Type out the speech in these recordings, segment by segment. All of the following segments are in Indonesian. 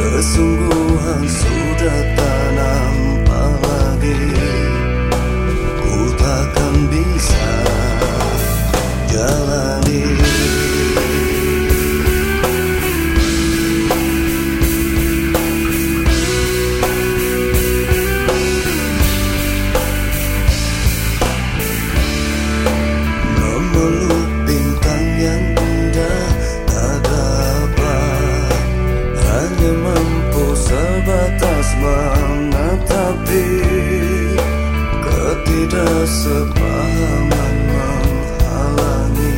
kesungguhan sungguh tidak sepahaman menghalangi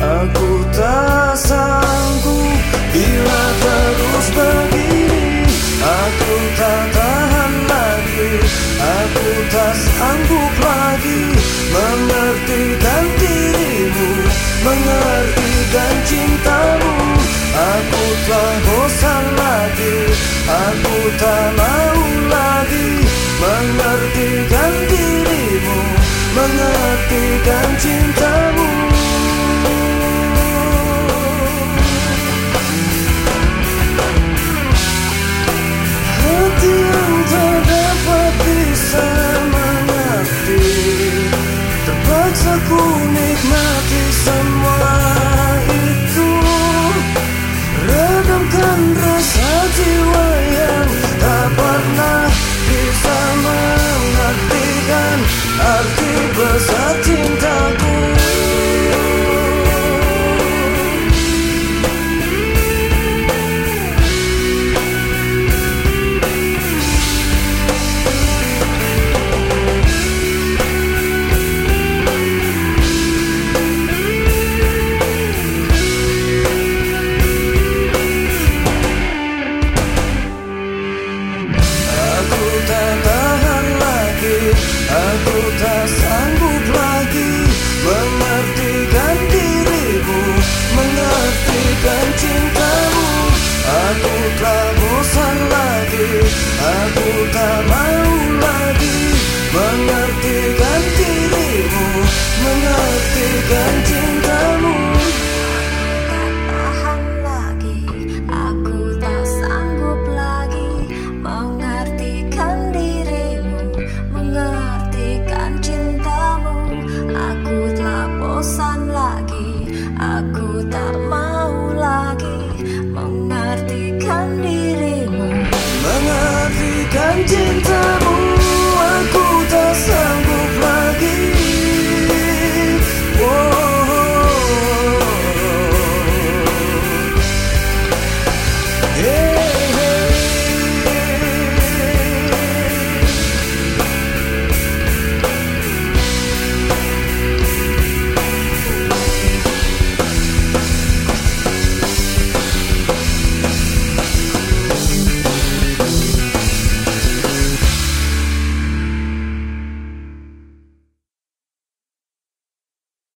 Aku tak sanggup. Bila terus begini Aku tak tahan lagi, aku tak sanggup lagi Mengertikan dirimu, mengertikan cintamu. Aku telah bosan lagi, aku tak 给感情。Aku tak sanggup lagi Mengertikan dirimu Mengertikan cintamu. Aku tak bosan lagi Aku tak bosan lagi. Aku tak mau lagi Mengartikan dirimu. Mengartikan cinta